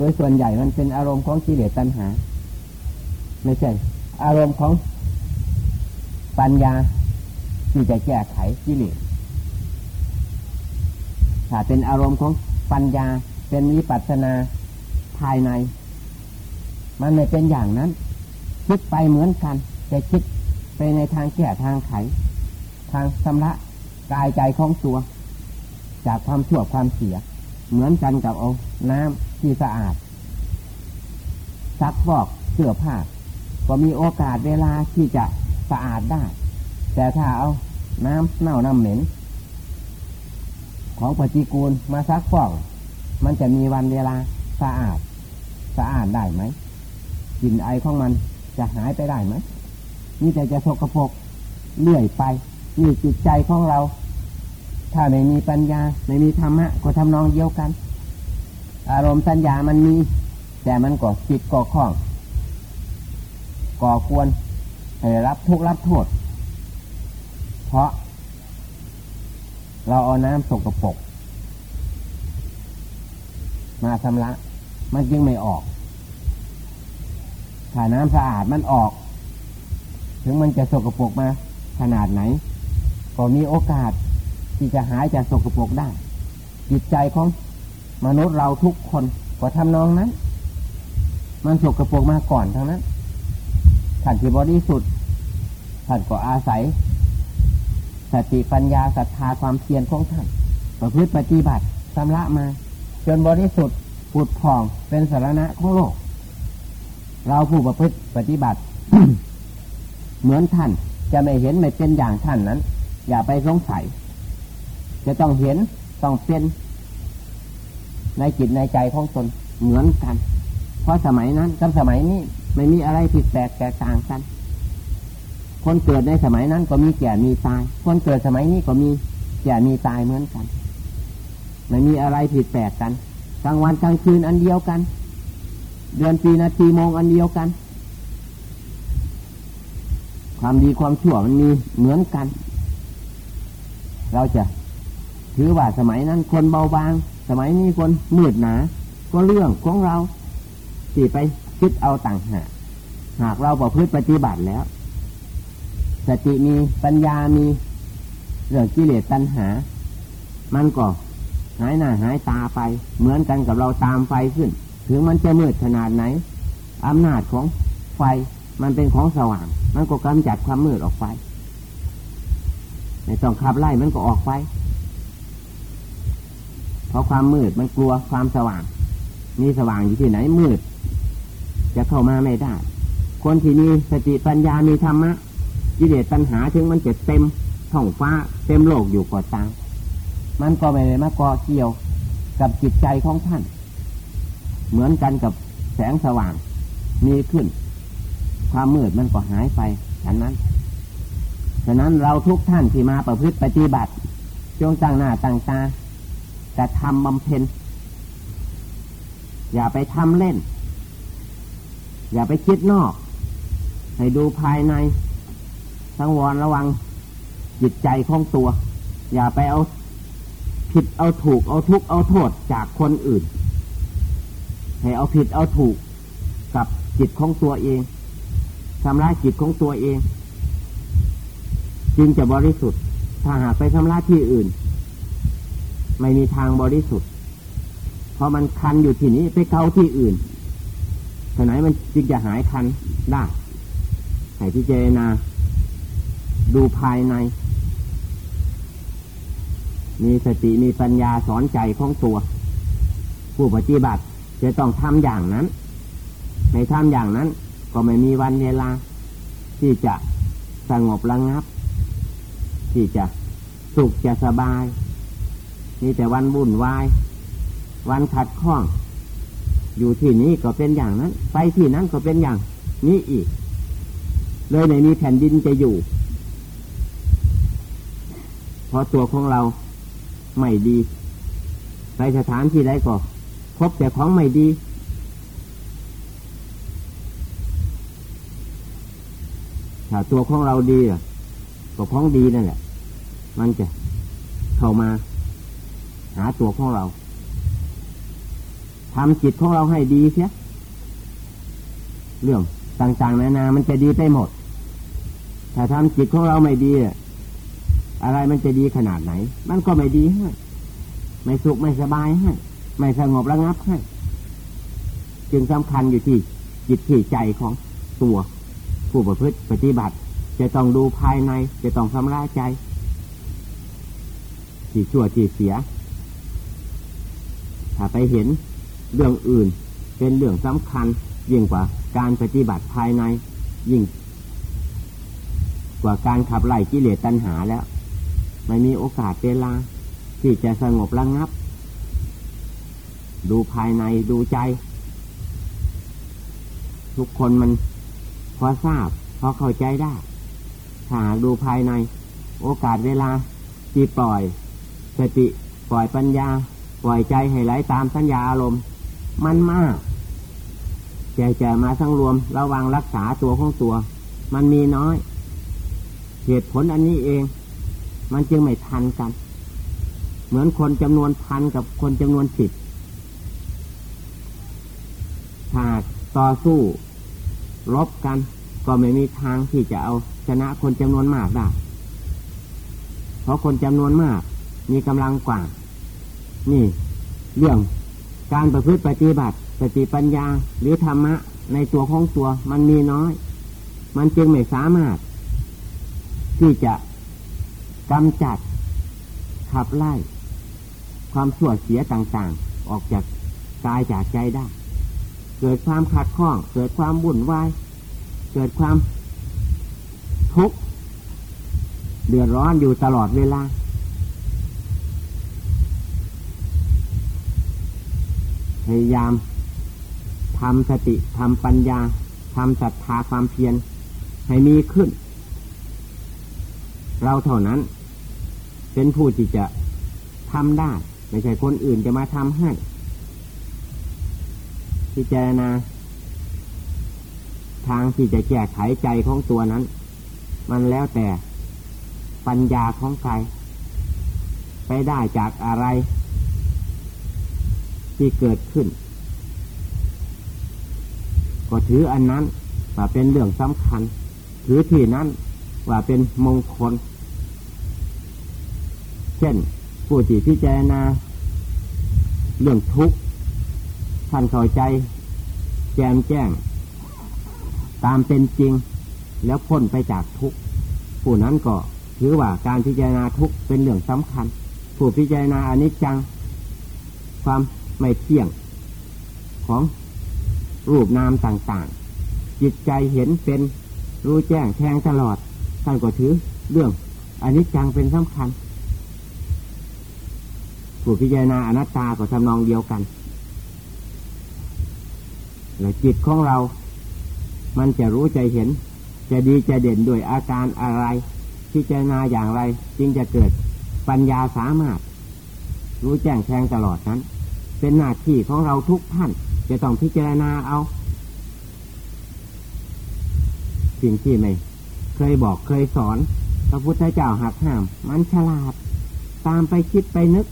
โดยส่วนใหญ่มันเป็นอารมณ์ของกิเลสตัณหา ไม่ใช่ อารมณ์ของปัญญาที่จะแก้ไขกิเลสถ้าเป็นอารมณ์ของปัญญาเป็นวิปัสสนาภายใน มันไม่เป็นอย่างนั้น คิดไปเหมือนกัน แต่คิดไปในทางแก้ทางไข ทางชำระกายใจของตัว จากความชั่วความเสีย เหมือนกันกับเอาน้ำ ที่สะอาดซักฟอกเสื้อผ้าก็มีโอกาสเวลาที่จะสะอาดได้ แต่ถ้าเอาน้ำเน่าน้ำเหม็น ของปฏิกูลมาซักฟอกมันจะมีวันเวลาสะอาด สะอาดได้ไหมกลิ่นไอของมันจะหายไปได้ไหมนี่แต่จะสกปรกเลื่อยไปนี่จิตใจของเรา ถ้าไม่มีปัญญา ไม่มีธรรมะก็ทำนองเดียวกัน อารมณ์สัญญามันมี แต่มันก็จิตก่อข้อง ก่อควรให้รับทุกข์รับโทษ เพราะ เราเอาน้ำสกปรกมาชำระ มันจึงไม่ออก ถ้าน้ำสะอาดมันออก ถึงมันจะสกปรกมา ขนาดไหน ก็มีโอกาสที่จะหายจากสกปรกได้ จิตใจของ มนุษย์เราทุกคนก็ทำนองนั้น มันสกปรกมาก่อนทั้งนั้นท่านที่บริสุทธิ์ท่านก็อาศัย สติปัญญาศรัทธาความเพียรของท่านประพฤติปฏิบัติสำละมา จนบริสุทธิ์ผุดผ่องเป็นสารณะของโลก เราผู้ประพฤติปฏิบัติ เหมือนท่านจะไม่เห็นไม่เป็นอย่างท่านนั้น อย่าไปสงสัย จะต้องเห็นต้องเป็น ในจิตในใจของตนเหมือนกัน เพราะสมัยนั้นกับสมัยนี้ไม่มีอะไรผิดแปลกแตกต่างกัน คนเกิดในสมัยนั้นก็มีแก่มีตาย คนเกิดสมัยนี้ก็มีแก่มีตายเหมือนกัน ไม่มีอะไรผิดแปลกกันกลางวันกลางคืนอันเดียวกัน เดือนปีนาทีโมงอันเดียวกัน ความดีความชั่วมันมีเหมือนกัน เราจะถือว่าสมัยนั้นคนเบาบาง สมัยนี้คนมืดหนา ก็เรื่องของเราที่ไปคิดเอาต่างหากหากเราประพฤติปฏิบัติแล้ว สติมีปัญญามีเรื่องกิเลสตัณหา มันก็หายหน้าหายตาไป เหมือนกันกับเราตามไฟขึ้น ถึงมันจะมืดขนาดไหนอำนาจของไฟมันเป็นของสว่าง มันก็กำจัดความมืดออกไปในต้องขับไล่มันก็ออกไป เพราะความมืดมันกลัวความสว่าง มีสว่างอยู่ที่ไหนมืด จะเข้ามาไม่ได้ คนที่มีสติปัญญามีธรรมะกิเลสปัญหาถึงมันจะเต็มท้องฟ้าเต็มโลกอยู่ก่อตางมันก็ไม่ได้มาก่อเกี่ยวกับจิตใจของท่าน เหมือนกันกับแสงสว่างมีขึ้น ความมืดมันก็หายไปฉะนั้นฉะนั้นเราทุกท่านที่มาประพฤติปฏิบัติ จงตั้งหน้าตั้งตา จะทำบำเพ็ญ อย่าไปทำเล่น อย่าไปคิดนอก ให้ดูภายในสังวรระวังจิตใจของตัว อย่าไปเอาผิดเอาถูกเอาทุกเอาโทษจากคนอื่น ให้เอาผิดเอาถูกกับจิตของตัวเองทำร้ายจิตของตัวเอง จึงจะบริสุทธิ์ ถ้าหากไปทำร้ายที่อื่น ไม่มีทางบริสุทธิ์เพราะมันคันอยู่ที่นี้ไปเกาที่อื่นฉะนั้นมันจึงจะหายคันได้ให้พิจารณาดูภายใน มีสติมีปัญญาสอนใจของตัว ผู้ปฏิบัติจะต้องทำอย่างนั้นในทำอย่างนั้น ก็ไม่มีวันเวลา ที่จะสงบระงับ ที่จะสุขจะสบาย มีแต่วันวุ่นวาย วันขัดข้อง อยู่ที่นี้ก็เป็นอย่างนั้น ไปที่นั้นก็เป็นอย่างนี้อีก เลยในมีแผ่นดินจะอยู่ เพราะตัวของเราไม่ดี ไปสถานที่ใดก็พบแต่ของไม่ดี ถ้าตัวของเราดีก็ของดีนั่นแหละ มันจะเข้ามา หาตัวของเราทำจิตของเราให้ดีเสียเรื่องต่างๆนานา มันจะดีไปหมด ถ้าทำจิตของเราไม่ดี อะไรมันจะดีขนาดไหน มันก็ไม่ดีให้ไม่สุขไม่สบายให้ไม่สงบระงับให้จึงสำคัญอยู่ที่จิตที่ใจของตัว ผู้ประพฤติปฏิบัติ จะต้องดูภายใน จะต้องทำร้ายใจที่ชั่วที่เสีย ถ้าไปเห็นเรื่องอื่น เป็นเรื่องสำคัญ ยิ่งกว่าการปฏิบัติภายใน ยิ่ง กว่าการขับไล่กิเลสตัณหาแล้ว ไม่มีโอกาสเวลา ที่จะสงบระงับ ดูภายในดูใจ ทุกคนมันพอทราบพอเข้าใจได้ถ้าดูภายใน โอกาสเวลาที่ปล่อยสติปล่อยปัญญา ปล่อยใจให้ไหลตามสัญญาอารมณ์ มันมากแก่แก่มาทั้งรวมระวังรักษาตัวของตัว มันมีน้อย เหตุผลอันนี้เอง มันจึงไม่ทันกัน เหมือนคนจำนวนพันกับคนจำนวนสิบหากต่อสู้รบกัน ก็ไม่มีทางที่จะเอาชนะคนจำนวนมากได้ เพราะคนจำนวนมาก มีกำลังกว่า นี่เรื่องการประพฤติปฏิบัติสติปัญญาหรือธรรมะ ในตัวของตัวมันมีน้อย มันจึงไม่สามารถ ที่จะกำจัดขับไล่ ความสั่วเสียต่างๆ ออกจากกายจากใจได้ เกิดความขัดข้อง เกิดความบุ่นวาย เกิดความทุกข์เดือดร้อนอยู่ตลอดเวลา พยายามทำสติทำปัญญาทำศรัทธาความเพียรให้มีขึ้น เราเท่านั้น เป็นผู้ที่จะทำได้ ไม่ใช่คนอื่นจะมาทำให้พิจารณาทางที่จะแก้ไขใจของตัวนั้น มันแล้วแต่ปัญญาของใครไปได้จากอะไร ที่เกิดขึ้น ก็ถืออันนั้นว่าเป็นเรื่องสำคัญ ถือที่นั้นว่าเป็นมงคล เช่นผู้ที่พิจารณาเรื่องทุกข์ท่านเข้าใจแจมแจ้ง ตามเป็นจริง แล้วพ้นไปจากทุกข์ผู้นั้นก็ถือว่าการพิจารณาทุกข์เป็นเรื่องสำคัญ ผู้พิจารณาอนิจจัง ความ ไม่เที่ยง ของรูปนามต่างๆ จิตใจเห็นเป็นรู้แจ้งแทงตลอดท่านก็ถือเรื่องอันนี้จังเป็นสำคัญผู้พิจารณาอนัตตาก็ทำนองเดียวกันและจิตของเรา มันจะรู้ใจเห็น จะดีจะเด่นด้วยอาการอะไร พิจารณาอย่างไร จึงจะเกิดปัญญาสามารถ รู้แจ้งแทงตลอดนั้น เป็นหน้าที่ของเราทุกท่าน จะต้องพิจารณาเอา สิ่งที่ไม่ เคยบอกเคยสอน พระพุทธเจ้าหักห้าม มันฉลาด ตามไปคิดไปนึก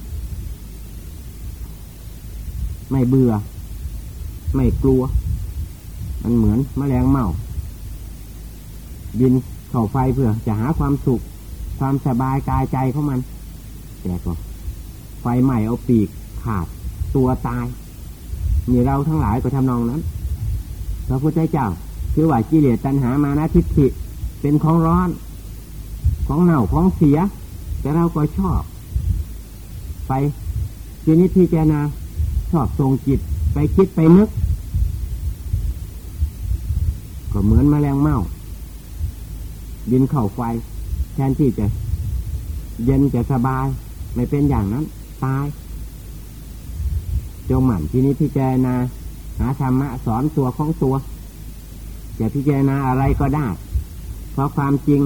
ไม่เบื่อ ไม่กลัว มันเหมือนมแมลงเม่าบินเข่าไฟเพื่อจะหาความสุข ความสบายกายใจของมัน แต่ก็ไฟใหม่เอาปีกขาด ตัวตายนี่เราทั้งหลายก็ทำนองนั้นพระพุทธเจ้าคือว่ากิเลสตัณหามานะทิฏฐิเป็นของร้อน ของเน่าของเสีย แต่เราก็ชอบ ไปทีนี้ที่เจนาชอบทรงจิต ไปคิดไปนึก ก็เหมือนมแมลงเม่าดินเข่าไฟแทนที่จะ เย็นจะสบาย ไม่เป็นอย่างนั้น ตาย จงหมั่นที่นี้พิจารณาหาธรรมะสอนตัวของตัว จะพิจารณาอะไรก็ได้ เพราะความจริง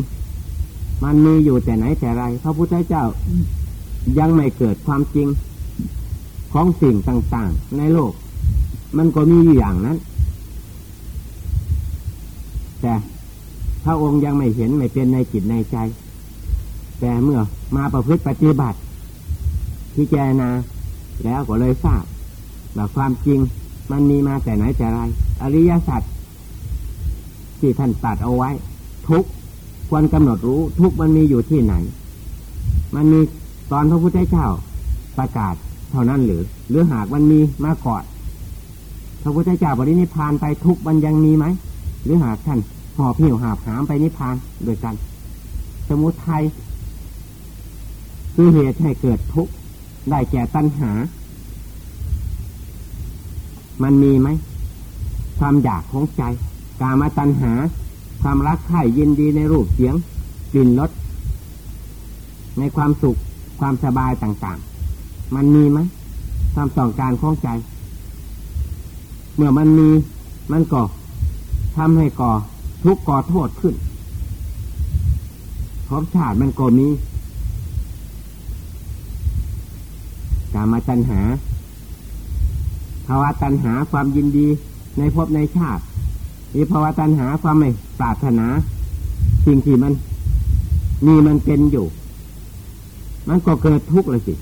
มันมีอยู่แต่ไหนแต่ไรพระพุทธเจ้ายังไม่เกิดความจริงของสิ่งต่างๆ ในโลก มันก็มีอยู่อย่างนั้น แต่พระองค์ยังไม่เห็นไม่เป็นในจิตในใจ แต่เมื่อมาประพฤติปฏิบัติพิจารณาแล้วก็เลยทราบ แบบความจริงมันมีมาแต่ไหนแต่ไร อริยสัจที่ท่านตัดเอาไว้ ทุกควรกำหนดรู้ทุกมันมีอยู่ที่ไหน มันมีตอนพระพุทธเจ้าประกาศเท่านั้นหรือ หรือหากมันมีมาก่อนพระพุทธเจ้าบริณิพานไปทุกมันยังมีไหม หรือหากท่านหอบหิวหาบหามไปนิพพานโดยกัน สมุทัยคือเหตุให้เกิดทุกข์ได้แก่ตัณหา มันมีไหมความอยากของใจกามาตัณหา ความรักใคร่ยินดีในรูปเสียงกลิ่นรสในความสุขความสบายต่างๆ มันมีไหมความต้องการของใจ เมื่อมันมีมันก็ทำให้ก่อทุกข์ก่อโทษขึ้นภพชาติมันก็มีกามาตัณหาภา วะตัณหาความยินดีในภพในชาติมีภาวะตัณหาความไม่ปรารถนา สิ่งที่มัน มีมันเป็นอยู่ มันก็เกิดทุกข์เลยสิ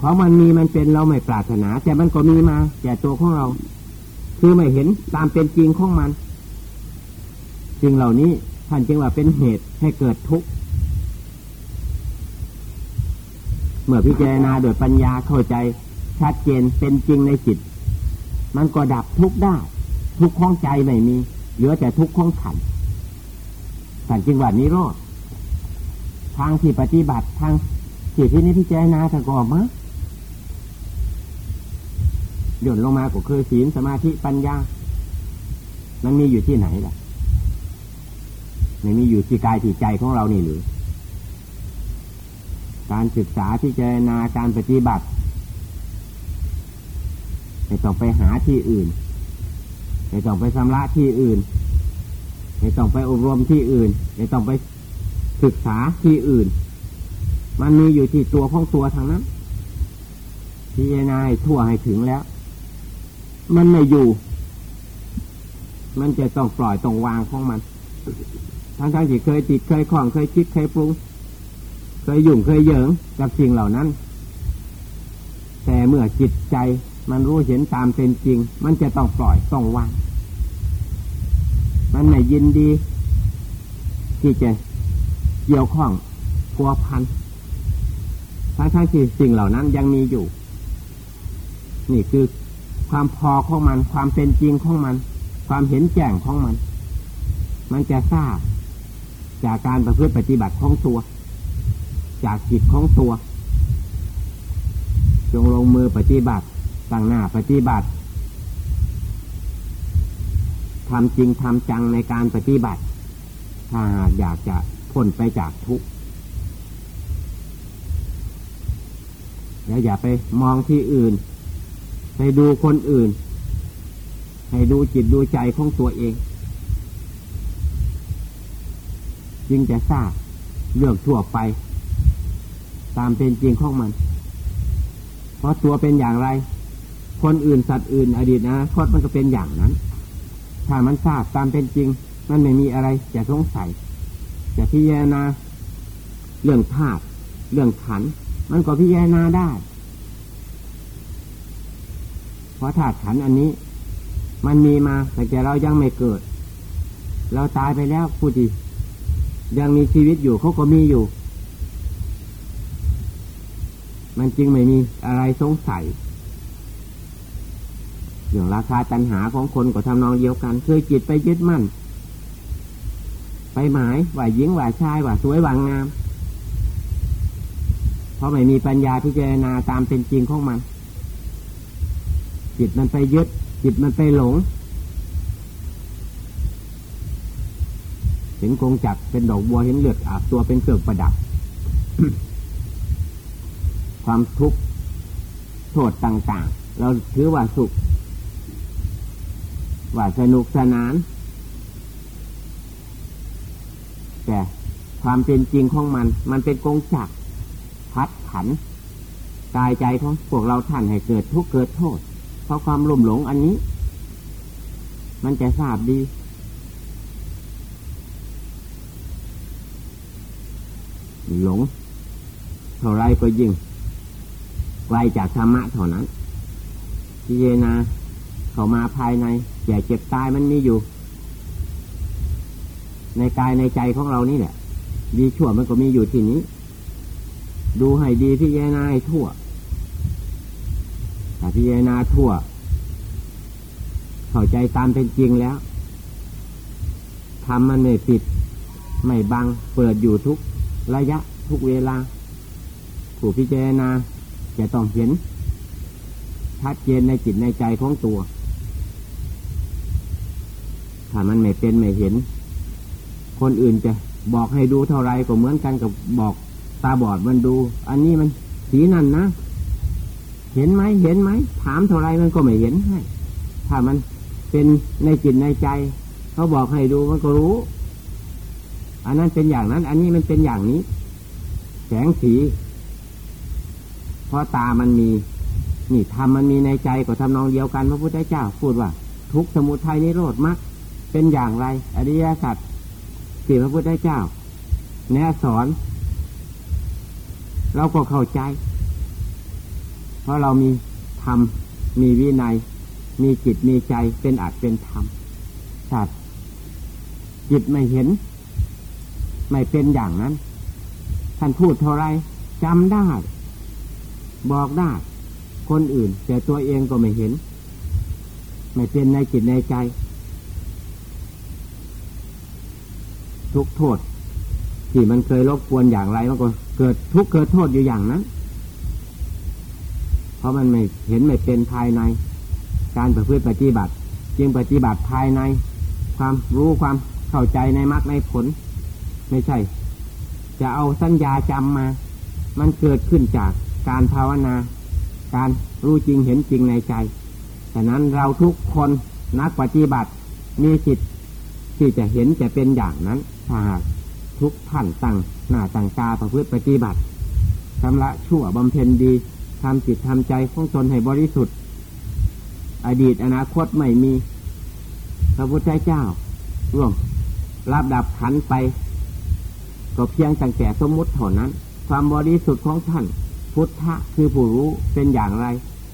ของมันมีมันเป็นเราไม่ปรารถนา แต่มันก็มีมาแก่ตัวของเรา คือไม่เห็นตามเป็นจริงของมันสิ่งเหล่านี้ท่านจึงว่าเป็นเหตุให้เกิดทุกข์เมื่อพิจารณาโดยปัญญาเข้าใจ ชัดเจนเป็นจริงในจิต มันก็ดับทุกได้ ทุกข์ของใจไม่มี เหลือแต่ทุกข์ของขันขันจึงว่านิโรธทางที่ปฏิบัติทางที่ที่นี้พิจารณาถ้าก็มาหย่นลงมาก็คือศีลสมาธิปัญญา มันมีอยู่ที่ไหนล่ะไม่มีอยู่ที่กายที่ใจของเรานี่หรือ การศึกษาที่เจนาการปฏิบัติ ไม่ต้องไปหาที่อื่น ไม่ต้องไปชำระที่อื่น ไม่ต้องไปอบรมที่อื่น ไม่ต้องไปศึกษาที่อื่น มันมีอยู่ที่ตัวของตัวทางนั้นที่เจนายทั่วให้ถึงแล้ว มันไม่อยู่ มันจะต้องปล่อยต้องวางของมัน ทั้งทั้งที่เคยติดเคยคล้องเคยคิดเคยปรุงเคยยุ่งเคยเหยิงกับสิ่งเหล่านั้น แต่เมื่อจิตใจ มันรู้เห็นตามเป็นจริง มันจะต้องปล่อยต้องวางมันไม่ยินดี ที่จะเกี่ยวข้องพัวพันทั้งทั้งที่สิ่งเหล่านั้นยังมีอยู่ นี่คือความพอของมัน ความเป็นจริงของมัน ความเห็นแจ้งของมัน มันจะทราบ จากการประพฤติปฏิบัติของตัว จากจิตของตัว จงลงมือปฏิบัติ ตั้งหน้าปฏิบัติทำจริงทำจังในการปฏิบัติ ถ้าอยากจะพ้นไปจากทุกข์แล้วอย่าไปมองที่อื่นไปดูคนอื่น ให้ดูจิตดูใจของตัวเอง จึงจะทราบเรื่องทั่วไป ตามเป็นจริงของมัน เพราะตัวเป็นอย่างไร คนอื่นสัตว์อื่น อดีตนะคตมันก็เป็นอย่างนั้น ถ้ามันทราบตามเป็นจริง มันไม่มีอะไรจะสงสัยจะพิจารณาเรื่องธาตุเรื่องขัน มันก็พิจารณาได้ เพราะธาตุขันอันนี้ มันมีมาแต่เรายังไม่เกิด เราตายไปแล้วผู้ที่ยังมีชีวิตอยู่เขาก็มีอยู่ มันจึงไม่มีอะไรสงสัย อย่างราคาตัญหาของคนก็ทำนองเดียวกัน เคยจิตไปยึดมั่น ไปหมายว่าหญิงว่าชายว่าสวยว่างาม เพราะไม่มีปัญญาพิจารณาตามเป็นจริงของมัน จิตมันไปยึด จิตมันไปหลงเห็นกงจักเป็นดอกบัวเห็นเลือดอาบตัวเป็นเครื่องประดับ ความทุกข์โทษต่าง ๆ เราถือว่าสุข ว่าสนุกสนาน แต่ความเป็นจริงของมัน มันเป็นกงจักพัดผันกายใจของพวกเราท่านให้เกิดทุกข์เกิดโทษ เพราะความลุ่มหลงอันนี้ มันจะทราบดี หลง เท่าไรก็ยิ่งไกลจากธรรมะเท่านั้นพิจารณาเข้ามาภายใน ก่เจ็บตายมันมีอยู่ ในกายในใจของเรานี่แหละดีชั่วมันก็มีอยู่ที่นี้ ดูให้ดีพิจารณาให้ทั่วถ้าพิจารณาทั่ว เข้าใจตามเป็นจริงแล้วทำมันไม่ปิด ไม่บัง เปิดอยู่ทุกระยะทุกเวลา ผู้พิจารณาจะต้องเห็นชัดเจนในจิตในใจของตัว ถ้ามันไม่เป็นไม่เห็น คนอื่นจะบอกให้ดูเท่าไรก็เหมือนกันกับบอกตาบอดมันดู อันนี้มันสีนั่นนะ เห็นไหมเห็นไหม ถามเท่าไรมันก็ไม่เห็นให้ ถ้ามันเป็นในจิตในใจ เขาบอกให้ดูมันก็รู้ อันนั้นเป็นอย่างนั้น อันนี้มันเป็นอย่างนี้ แสงสี เพราะตามันมี นี่ทำมันมีในใจก็ทำนองเดียวกัน พระพุทธเจ้าพูดว่า ทุกสมุทัยนิโรธมรรค เป็นอย่างไร อริยสัจที่พระพุทธเจ้า แนะสอน เราก็เข้าใจ เพราะเรามีธรรม มีวินัย มีจิตมีใจเป็นอาจเป็นธรรมสัตว์จิตไม่เห็น ไม่เป็นอย่างนั้น ท่านพูดเท่าไรจำได้ บอกได้ คนอื่น แต่ตัวเองก็ไม่เห็น ไม่เป็นในจิตในใจ ทุกโทษ ที่มันเคยรบกวนอย่างไรมันก็เกิดทุกเกิดโทษอยู่อย่างนั้น เพราะมันไม่เห็นไม่เป็นภายใน การประพฤติปฏิบัติ จึงปฏิบัติภายใน ความรู้ความเข้าใจในมรรคในผล ไม่ใช่ จะเอาสัญญาจำมา มันเกิดขึ้นจากการภาวนา การรู้จริงเห็นจริงในใจฉะนั้นเราทุกคนนักปฏิบัติมีจิต ที่จะเห็นจะเป็นอย่างนั้นถ้าหากทุกท่านตั้งหน้าตั้งตาประพฤติปฏิบัติชำระชั่วบำเพ็ญดีทำจิตทำใจของตนให้บริสุทธิ์ อดีตอนาคตไม่มี พระพุทธเจ้าร่วงรับดับขันไป ก็เพียงตั้งแต่สมมุติเท่านั้น ความบริสุทธิ์ของท่าน พุทธะคือผู้รู้เป็นอย่างไร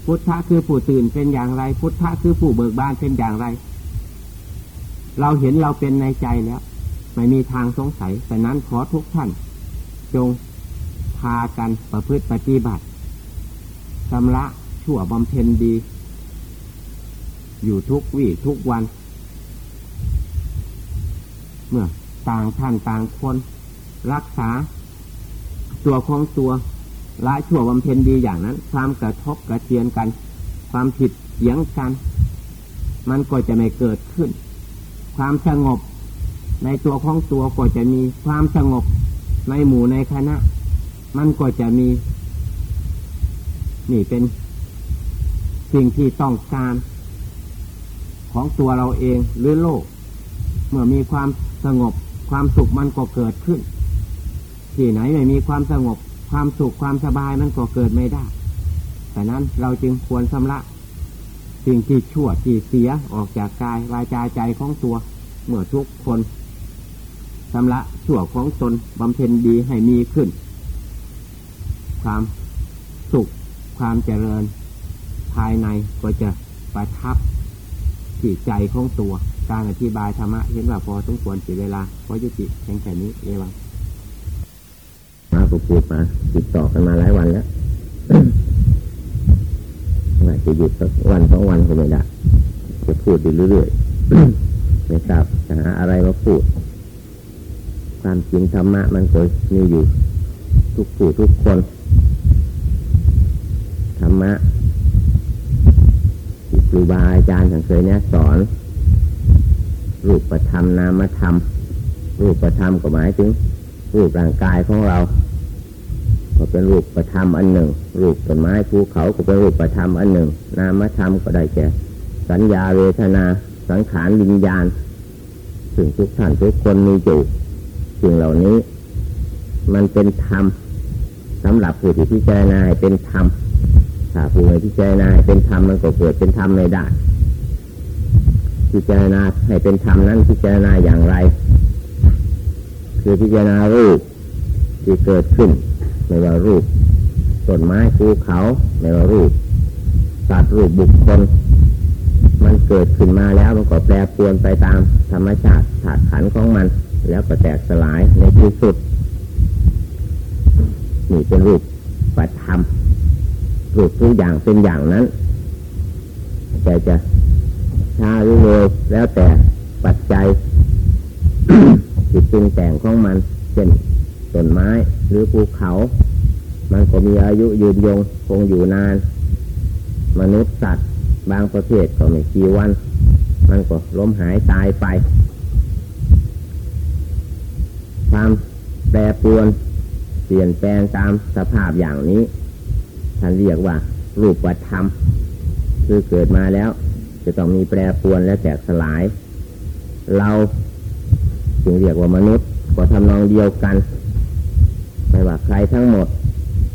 พุทธะคือผู้ตื่นเป็นอย่างไร พุทธะคือผู้เบิกบานเป็นอย่างไร เราเห็นเราเป็นในใจแล้ว ไม่มีทางสงสัย แต่นั้นขอทุกท่าน จงพากันประพฤติปฏิบัติชำระชั่วบำเพ็ญดี อยู่ทุกวี่ทุกวัน เมื่อต่างท่านต่างคน รักษา ตัวของตัวละชั่วบำเพ็ญดีอย่างนั้น ความกระทบกระเทียนกัน ความผิดเสียงกัน มันก็จะไม่เกิดขึ้น ความสงบ ในตัวของตัวก็จะมีความสงบในหมู่ในคณะ มันก็จะมี นี่เป็น สิ่งที่ต้องการ ของตัวเราเองหรือโลก เมื่อมีความสงบ ความสุขมันก็เกิดขึ้น ที่ไหนไม่มีความสงบ ความสุขความสบายมันก็เกิดไม่ได้แต่นั้นเราจึงควรชำระ สิ่งที่ชั่วที่เสียออกจากกายวาจาใจของตัว เมื่อทุกคนชำระชั่วของตนบำเพ็ญดีให้มีขึ้น ความสุขความเจริญ ภายในก็จะประทับที่ใจของตัว การอธิบายธรรมะเห็นว่าพอสมควรสียเวลาพอยุติแค่แค่นี้เอวังก็พูดมาติดต่อกันมาหลายวันแล้ว อาจะหยุดสักวันสองวันก็ไม่ได้จะพูดอยู่เรื่อยๆไม่ทราบจะหาอะไรมาพูด ความจริงธรรมะมันก็มีอยู่ ทุกผู้ทุกคน ธรรมะครูบาอาจารย์เคยเนี่ยสอน รูปประธรรมนามธรรม รูปประธรรมก็หมายถึง รูปร่างกายของเรา ก็เป็นรูปประธรรมอันหนึ่ง รูปต้นไม้ภูเขาก็เป็นรูปประธรรมอันหนึ่ง นามธรรมก็ได้แก่ สัญญาเวทนา สังขารวิญญาณถึงทุกท่านทุกคนมีอยู่สิ่งเหล่านี้ มันเป็นธรรมสำหรับผู้ที่พิจารณาเป็นธรรมถ้าผู้ไม่พิจารณาเป็นธรรมมันก็เกิดเป็นธรรมไม่ได้ พิจารณาให้เป็นธรรมนั้นพิจารณาอย่างไร คือพิจารณารูปที่เกิดขึ้น ไม่ว่ารูปต้นไม้ภูเขาไม่ว่ารูปสัตว์รูปบุคคล มันเกิดขึ้นมาแล้วมันก็แปรปรวนไปตามธรรมชาติถาดขันของมัน แล้วก็แตกสลายในที่สุดนี่เป็นรูปปัจธรรมรูปทุกอย่างเป็นอย่างนั้นแต่จะช้าหรือเร็วแล้วแต่ปัจจัยจิตปรุงแต่งของมันเช่นต้นไม้ หรือภูเขา มันก็มีอายุยืนยงคงอยู่นาน มนุษย์สัตว์บางประเภทก็ไม่กี่วัน มันก็ล้มหายตายไป ความแปรปรวนเปลี่ยนแปลงตามสภาพอย่างนี้ท่านเรียกว่า รูปธรรม คือเกิดมาแล้ว จะต้องมีแปรปรวนและแตกสลาย เราจึงเรียกว่ามนุษย์ก็ทำนองเดียวกัน ว่าใครทั้งหมด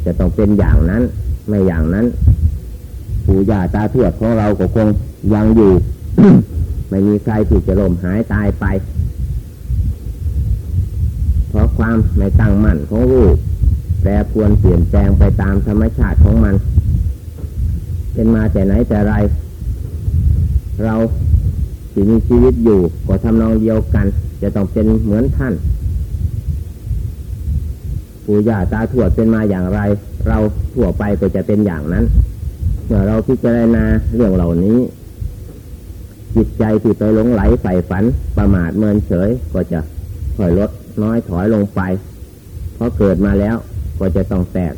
จะต้องเป็นอย่างนั้น ไม่อย่างนั้นปู่ย่าตาทวดของเราก็คงยังอยู่ ไม่มีใครที่จะล่มหายตายไป เพราะความไม่ตั้งมั่นของรูปแปรปวนเปลี่ยนแปลงไปตามธรรมชาติของมัน เป็นมาแต่ไหนแต่ไร เราที่มีชีวิตอยู่ก็ทำนองเดียวกัน จะต้องเป็นเหมือนท่าน ปู่ย่าตาทวดเป็นมาอย่างไร เราทั่วไปก็จะเป็นอย่างนั้น เมื่อเราพิจารณาเรื่องเหล่านี้ จิตใจที่ไปหลงไหลใฝ่ฝันประมาทเมินเฉยก็จะค่อยลดน้อยถอยลงไป เพราะเกิดมาแล้วก็จะต้องแตก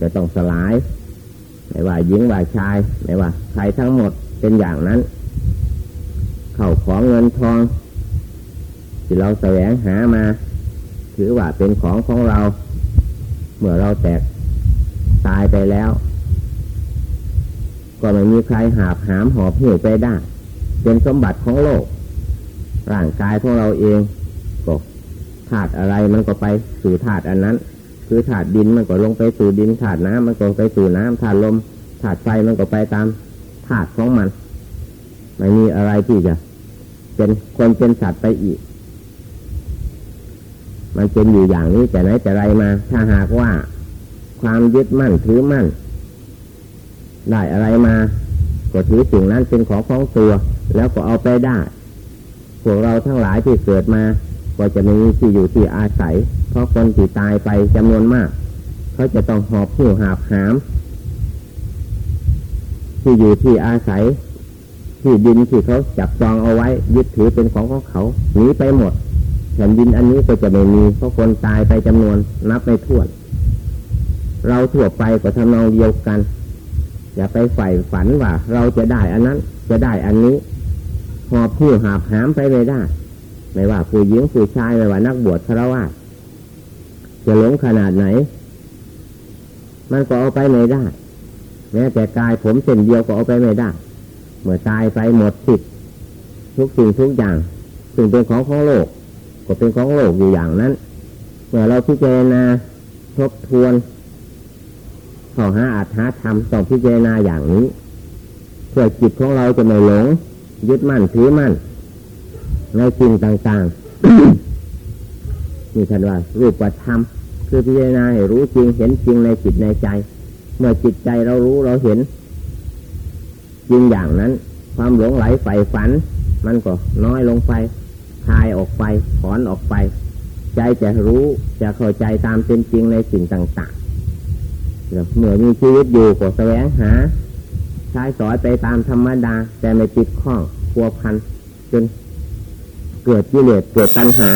จะต้องสลาย ไม่ว่าหญิงว่าชาย ไม่ว่าใครทั้งหมดเป็นอย่างนั้น เข้าของเงินทอง ที่เราแสวงหามา ถือว่าเป็นของของเรา เมื่อเราแตกตายไปแล้ว ก็ไม่มีใครหาบหามหอบหิ้วไปได้ เป็นสมบัติของโลก ร่างกายของเราเองก็ธาตุอะไรมันก็ไปสู่ธาตุอันนั้น คือธาตุดินมันก็ลงไปสู่ดินธาตุน้ำมันก็ไปสู่น้ำธาตุลมธาตุไฟมันก็ไปตามธาตุของมัน ไม่มีอะไรที่จะ เป็นคนเป็นสัตว์ไปอีก มันเป็นอยู่อย่างนี้แต่ไหนแต่ไรมา ถ้าหากว่า ความยึดมั่นถือมั่น ได้อะไรมาก็ถือสิ่งนั้นเป็นของของตัว แล้วก็เอาไปได้ พวกเราทั้งหลายที่เกิดมา ก็จะมีที่อยู่ที่อาศัย เพราะคนที่ตายไปจำนวนมาก เขาจะต้องหอบหิ้วหาบหาม ที่อยู่ที่อาศัย ที่ดินที่เขาจับจองเอาไว้ ยึดถือเป็นของของเขาหนีไปหมด แผ่นดินอันนี้ก็จะไม่มีเพราะคนตายไปจำนวนนับไม่ถ้วน เราทั่วไปก็ทำนองเดียวกัน อย่าไปใฝ่ฝันว่าเราจะได้อันนั้นจะได้อันนี้หอบผู้หาบหามไปไม่ได้ ไม่ว่าผู้หญิงผู้ชายไม่ว่านักบวชคารวะจะหลงขนาดไหน มันก็เอาไปไม่ได้ แม้แต่กายผมเส้นเดียวก็เอาไปไม่ได้ เมื่อตายไปหมดสิทธิ์ทุกสิ่งทุกอย่าง สิ่งเป็นของของโลก ก็เป็นของโลกอยู่อย่างนั้น เมื่อเราพิจารณาทบทวนข้อหาอาหาธรรมต้องพิจารณาอย่างนี้เพื่อจิตของเราจะไม่หลง ยึดมั่นถือมั่น ในสิ่งต่างๆนี่ท่านว่า รูปธรรมคือพิจารณาให้รู้จริงเห็นจริงในจิตในใจ เมื่อจิตใจเรารู้เราเห็น จริงอย่างนั้น ความหลงไหลใฝ่ฝัน มันก็น้อยลงไป ลายออกไปถอนออกไป ใจจะรู้จะเข้าใจตามเป็นจริงในสิ่งต่างๆเมื่อมีชีวิตอยู่ก็แสวงหาใช้สอยไปตามธรรมดา แต่ไม่ติดข้องพัวพันจนเกิดกิเลสเกิดตัณหา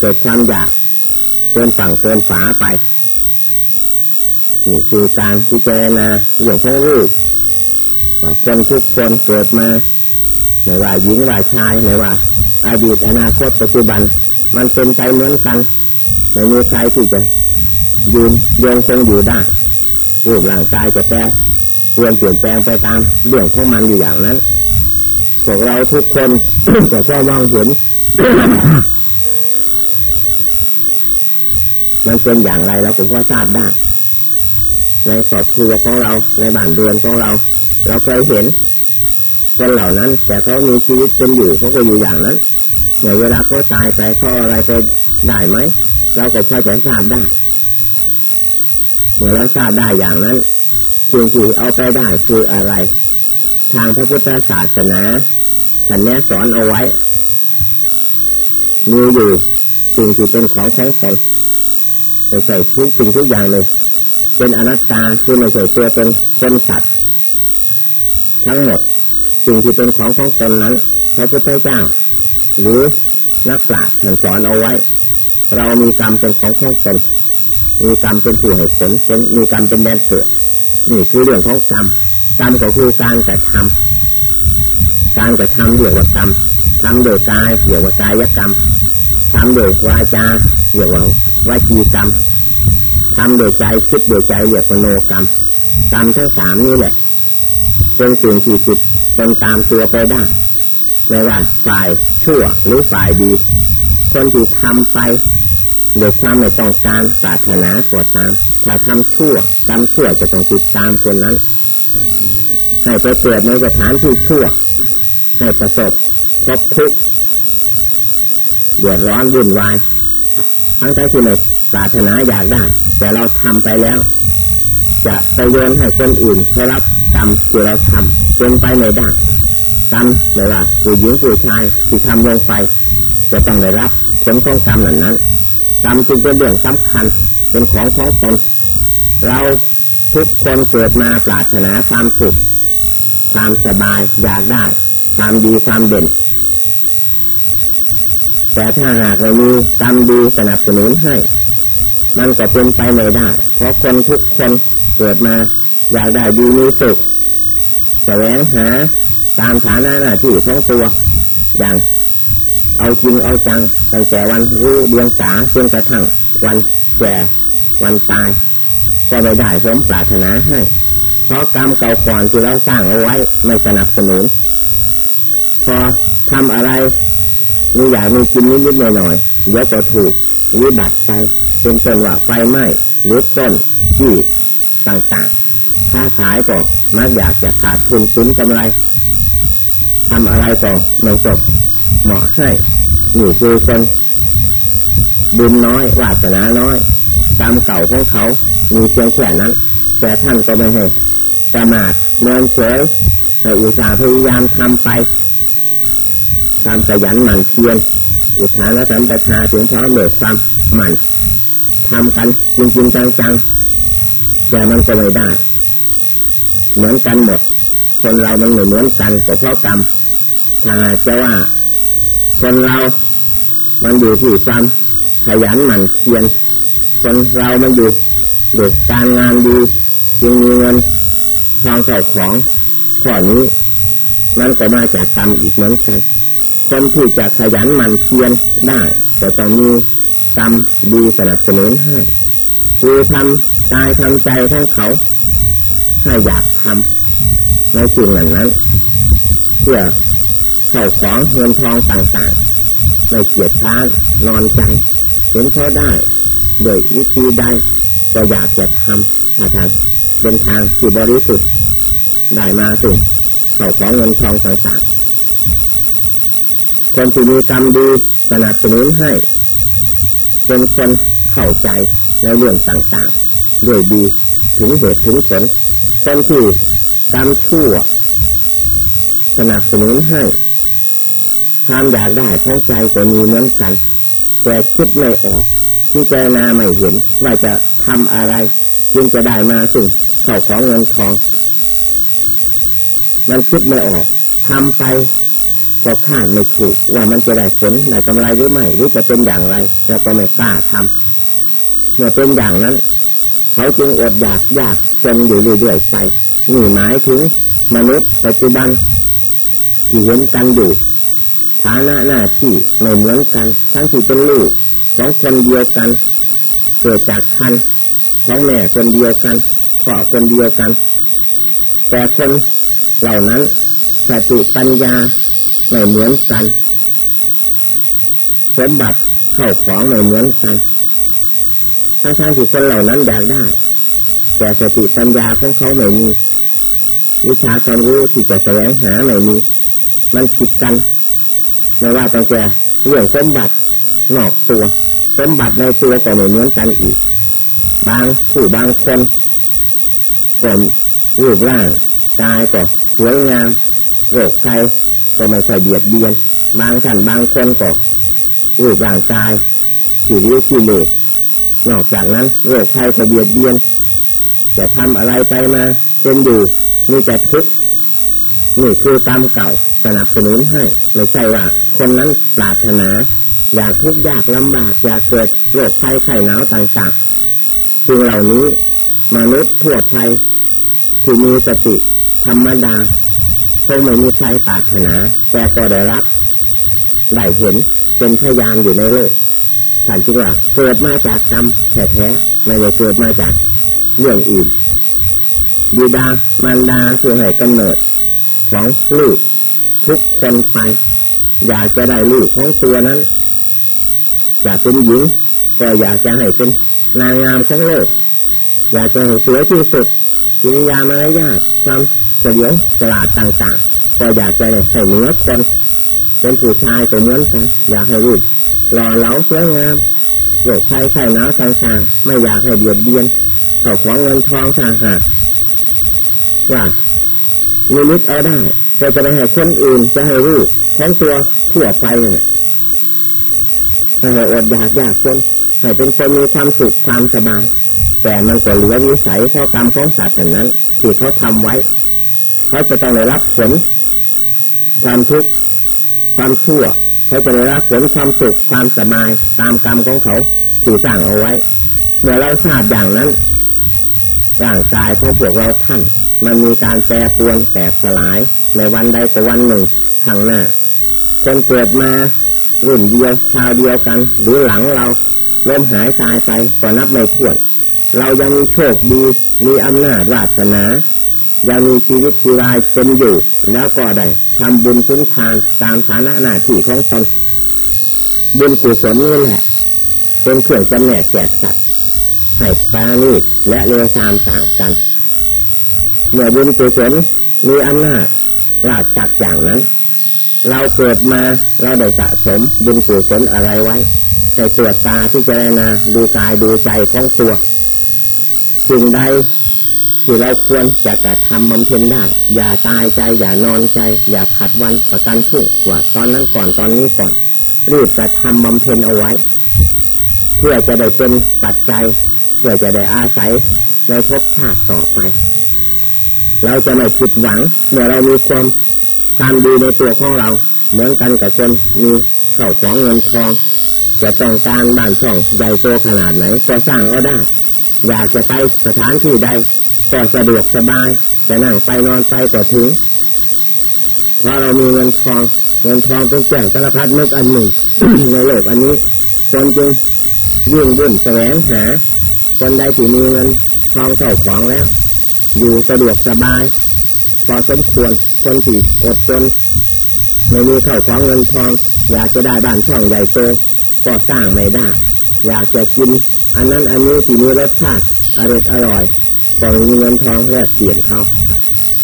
เกิดความอยากเกินฝั่งเกินฝาไปนี่คือการพิจารณาเรื่องของรูปว่าคนทุกคนเกิดมาไม่ว่าหญิงว่าชายไม่ว่า อดีตอนาคตปัจจุบัน มันเป็นใจเหมือนกันไม่มีใครที่จะยืนยงคงอยู่ได้รูปร่างกายจะแปรควรเปลี่ยนแปลงไปตามเรื่องของมันอยู่อย่างนั้นพวกเราทุกคนก็ก็มองเห็น มันเป็นอย่างไรเราก็พอทราบได้ในครอบครัวของเราในบ้านเรือนของเรา เราเคยเห็นคนเหล่านั้น แต่เขามีชีวิตเป็นอยู่เขาก็อยู่อย่างนั้น เมื่เวลาเขาตายไปเขาอะไรไปได้ไหมเราก็พอจะทราบได้เมื่อเราทราบได้อย่างนั้นสิ่งที่เอาไปได้คืออะไร ทางพระพุทธศาสนาท่านแนะสอนเอาไว้มีอยู่สิ่งที่เป็นของของตนไม่ใช่ทุกสิ่งทุกอย่างเลย เป็นอนัตตาคือไม่ใช่ตัวเป็นคนสัตว์ทั้งหมด สิ่งที่เป็นของของตนนั้นพระพุทธเจ้า หรือนักปราชญ์ท่านสอนเอาไว้ เรามีกรรมเป็นของของตนมีกรรมเป็นผู้ให้ผลเป็นมีกรรมเป็นแดนเกิดนี่คือเรื่องของกรรมกรรมก็คือการกระทำการกระทำเรียกว่ากรรมทำโดยกายเรียกว่ากายกรรมทำโดยวาจาเรียกว่าวาจีกรรมทำโดยใจคิดโดยใจเรียกว่าโนกรรมกรรมทั้งสามนี้แหละเป็นสิ่งที่ติดเป็นตามตัวไปได้ ไม่ว่าฝ่ายชั่วหรือฝ่ายดี คนที่ทำไปโดยความไม่ต้องการปรารถนากวดตาม ถ้าทำชั่วกรรมชั่วจะต้องติดตามคนนั้น ให้ไปเกิดในสถานที่ชั่ว ให้ประสบพบทุกข์เดือดร้อนวุ่นวายทั้งที่ไม่ปรารถนาอยากได้ แต่เราทำไปแล้ว จะไปโยนให้คนอื่นได้รับกรรมที่เราทำเป็นไปไม่ได้ กรรมไม่ว่าผู้หญิงผู้ชายที่ทำลงไป จะต้องได้รับผลของกรรมนั้นนั้นกรรมจึงเป็นเรื่องสำคัญเป็นของของตนเราทุกคนเกิดมาปรารถนาความสุขความสบายอยากได้ ความดีความเด่น แต่ถ้าหากไม่มีกรรมดีสนับสนุนให้ มันก็เป็นไปไม่ได้ เพราะคนทุกคนเกิดมาอยากได้ดีมีสุขแสวงหา ตามฐานะหน้าที่ของตัว อย่างเอาจริงเอาจังตั้งแต่วันรู้เดียงสาจนกระทั่งวันแก่วันตาย ก็ไม่ได้สมปรารถนาให้ เพราะกรรมเก่าก่อนที่เราสร้างเอาไว้ไม่สนับสนุน พอทำอะไรมีอยากมีกินนิดๆหน่อยๆเยอะก็ถูกวิบัติไปเป็นต้นว่าไฟไหม้หรือต้นที่ต่างๆค้าขายก็มักอยากจะขาดทุนสุนกำไร ทำอะไรก็ไม่จบเหมาะให้นี่คือคนบุญน้อยวาสนาน้อยกรรมเก่าของเขา มีเพียงแค่นั้น แต่ท่านก็ไม่ให้ประมาทเมินเฉยให้อุตสาห์พยายามทำไปทำขยันหมั่นเพียรอุทานและสัมปทาถึงพร้อมเบิกความหมั่นทำกันจริงๆจังๆแต่มันก็ไม่ได้ เหมือนกันหมด คนเรามันไม่เหมือนกันก็เพราะกรรม ถ้าจะว่า คนเรา มันอยู่ที่ความขยันหมั่นเพียร คนเรามันอยู่ด้วยการงานดีจึงมีเงินทองเจ้าของข้อนี้มันก็มาจากกรรมอีกเหมือนกัน คนที่จะขยันหมั่นเพียรได้ก็ต้องมีกรรมดีสนับสนุนให้คือทำกายทำใจของเขาให้อยากทำในสิ่งเหล่านั้นเพื่อ เข้าของเงินทองต่างๆไม่เกียดค้านนอนใจ เห็นเขาได้โดยวิธีใดก็อยากจะทำหาทางเป็นทางที่บริสุทธิ์ได้มาถึงเข้าของเงินทองต่างๆคนที่มีกรรมดีสนับสนุนให้เป็นคนเข้าใจในเรื่องต่างๆ ด้วยดีถึงเหตุถึงผลคนที่กรรมชั่วสนับสนุนให้ ความอยากได้ของใจก็มีเหมือนกัน แต่คิดไม่ออกที่เจนาไม่เห็นว่าจะทำอะไรจึงจะได้มาสิ่งเข้าของเงินทอง มันคิดไม่ออกทำไปก็คาดไม่ถูก ว่ามันจะได้ผลได้กำไรหรือไม่หรือจะเป็นอย่างไรแล้วก็ไม่กล้าทำเมื่อเป็นอย่างนั้น เขาจึงอดอยากยากจนอยู่เรื่อยๆไปนี่หมายถึงมนุษย์ปัจจุบันที่เห็นกันอยู่ ฐานะหน้าที่ไม่เหมือนกัน ทั้งที่เป็นลูกของคนเดียวกัน เกิดจากคันของแม่คนเดียวกันพ่อคนเดียวกัน แต่คนเหล่านั้นสติปัญญาไม่เหมือนกัน สมบัติเข้าของไม่เหมือนกัน ทั้งทั้งที่คนเหล่านั้นอยากได้ แต่สติปัญญาของเขาไม่มี วิชาความรู้ที่จะแสวงหาไม่มี มันผิดกัน ไม่ว่าตั้งแต่เรื่องสมบัตินอกตัว สมบัติในตัวก็ไม่เหมือนกันอีก บางผู้บางคนก็รูปร่างกายก็สวยงามโรคภัยก็ไม่ค่อยเบียดเบียน บางท่านบางคนก็รูปร่างกายที่ริ้วที่เล่นอกจากนั้นโรคภัยก็เบียดเบียน จะทำอะไรไปมาเป็นอยู่มีแต่ทุกข์นี่คือกรรมเก่าสนับสนุนให้ ไม่ใช่ว่า คนนั้นปรารถนา อยากทุกข์ยากลำบากอยากเกิดโรคภัยไข้หนาวต่างๆสิ่งเหล่านี้มนุษย์ทั่วไปที่มีสติธรรมดาคงไม่มีใครปรารถนาแต่ก็ได้รับได้เห็นเป็นพยานอยู่ในโลกท่านจึงว่าเกิดมาจากกรรมแท้ๆไม่ได้เกิดมาจากเรื่องอื่นบิดามารดาคือให้กำเนิดของลูกทุกคนไป อยากจะได้ลูกของตัวนั้นอยากเป็นหญิงก็อยากจะให้เป็นนางงามของโลก อยากจะให้สวยที่สุดกิริยามารยาทความเฉลียวฉลาดต่าง ๆ ก็อยากจะได้ให้เหนือคนเป็นผู้ชายก็เหมือนกันอยากให้รูปหล่อเหลาสวยงามโรคภัยไข้หนาวต่างๆไม่อยากให้เบียดเบียนเขาของเงินทองต่างหากว่ามีนิดเอาได้ก็จะไปให้คนอื่นจะให้รูป ทั้งตัวทั่วไปเนี่ยให้อดอยากยากจนให้เป็นคนมีความสุขความสบายแต่มันก็เหลือวิสัยข้อกรรมของสัตว์นั้นที่เขาทำไว้เขาจะต้องได้รับผล ความทุกข์ความชั่วเขาจะได้รับผลความสุขความสบายตามกรรมของเขาที่สร้างเอาไว้ เมื่อเราทราบอย่างนั้นร่างกายของพวกเราท่าน มันมีการแปรปรวนแตกสลายในวันใดก็วันหนึ่งข้างหน้า คนเกิดมารุ่นเดียวชาวเดียวกัน หรือหลังเราล้มหายตายไปก็นับไม่ถ้วน เรายังมีโชคดีมีอำนาจวาสนายังมีชีวิตชีวายเป็นอยู่ แล้วก็ได้ทำบุญคุ้นทานตามฐานะหน้าที่ของตนบุญกุศลนี่แหละ เป็นเครื่องจำแนกแจกสัตว์ให้ปานีและเลวทรามต่างกัน เมื่อบุญกุศลมีอำนาจราชจักอย่างนั้น เราเกิดมาเราได้สะสมบุญกุศลอะไรไว้ใส่ตรวจตาที่จะนาดูกายดูใจของตัวสิ่งใดที่เราควรจะกระทำบำเพ็ญได้ อย่าตายใจอย่านอนใจ อย่าขัดวันประกันพรุ่งว่าตอนนั้นก่อนตอนนี้ก่อน รีบกระทำบำเพ็ญเอาไว้ เพื่อจะได้เป็นปัจจัยเพื่อจะได้อาศัยในภพชาติต่อไป เราจะไม่ผิดหวังเมื่อเรามีความ ความดีในตัวของเรา เหมือนกันกับคนมีเข้าของเงินทอง จะต้องการบ้านช่องใหญ่โตขนาดไหนก็สร้างเอาได้ อยากจะไปสถานที่ใดก็สะดวกสบายจะนั่งไปนอนไปก็ถึงเพราะเรามีเงินทองเงินทองเป็นแจ้งสารพัดนึกอันหนึ่งในโลกอันนี้คนจึงยิ่งวุ่นแสวงหา คนใดที่มีเงินทองเข้าของแล้ว อยู่สะดวกสบาย พอสมควรคนที่อดจนไม่มีเข้าของเงินทอง อยากจะได้บ้านช่องใหญ่โตก็สร้างไม่ได้ อยากจะกิน อันนั้นอันนี้ที่มีรสชาติอร่อยอร่อยก็มีเงินทองแลกเปลี่ยนเขา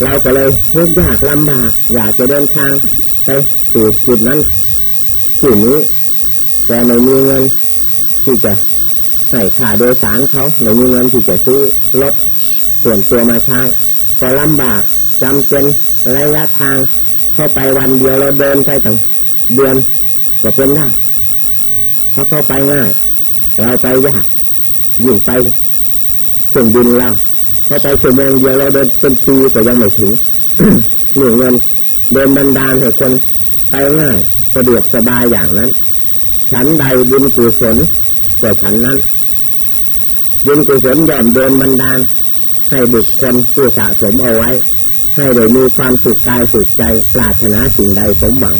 เราก็เลยทุกข์ยากลำบากอยากจะเดินทางไปสู่จุดนั้นที่นี้แต่ไม่มีเงินที่จะใส่ค่าโดยสารเขาไม่มีเงินที่จะซื้อรถส่วนตัวมาใช้ก็ลำบาก จำเป็นระยะทางเข้าไปวันเดียวเราเดินไปตั้งเดือนก็เป็นได้เพราะเข้าไปง่าย เราไปยากยิ่งไปเครื่งบินเราเข้าไปชั่วโมงเดียวเราเดินเป็นปีก็ยังไม่ถึงหนึ่งเงินเดินบันดาลให้คนไปง่ายสะดวกสบายอย่างนั้น ฉันใดบุญกุศลก็ฉันนั้นบุญกุศลย่อมเดินบันดาลให้บุคคลผู้สะสมเอาไว้ ให้ได้มีความสุขกายสุขใจปรารถนาสิ่งใดสมหวัง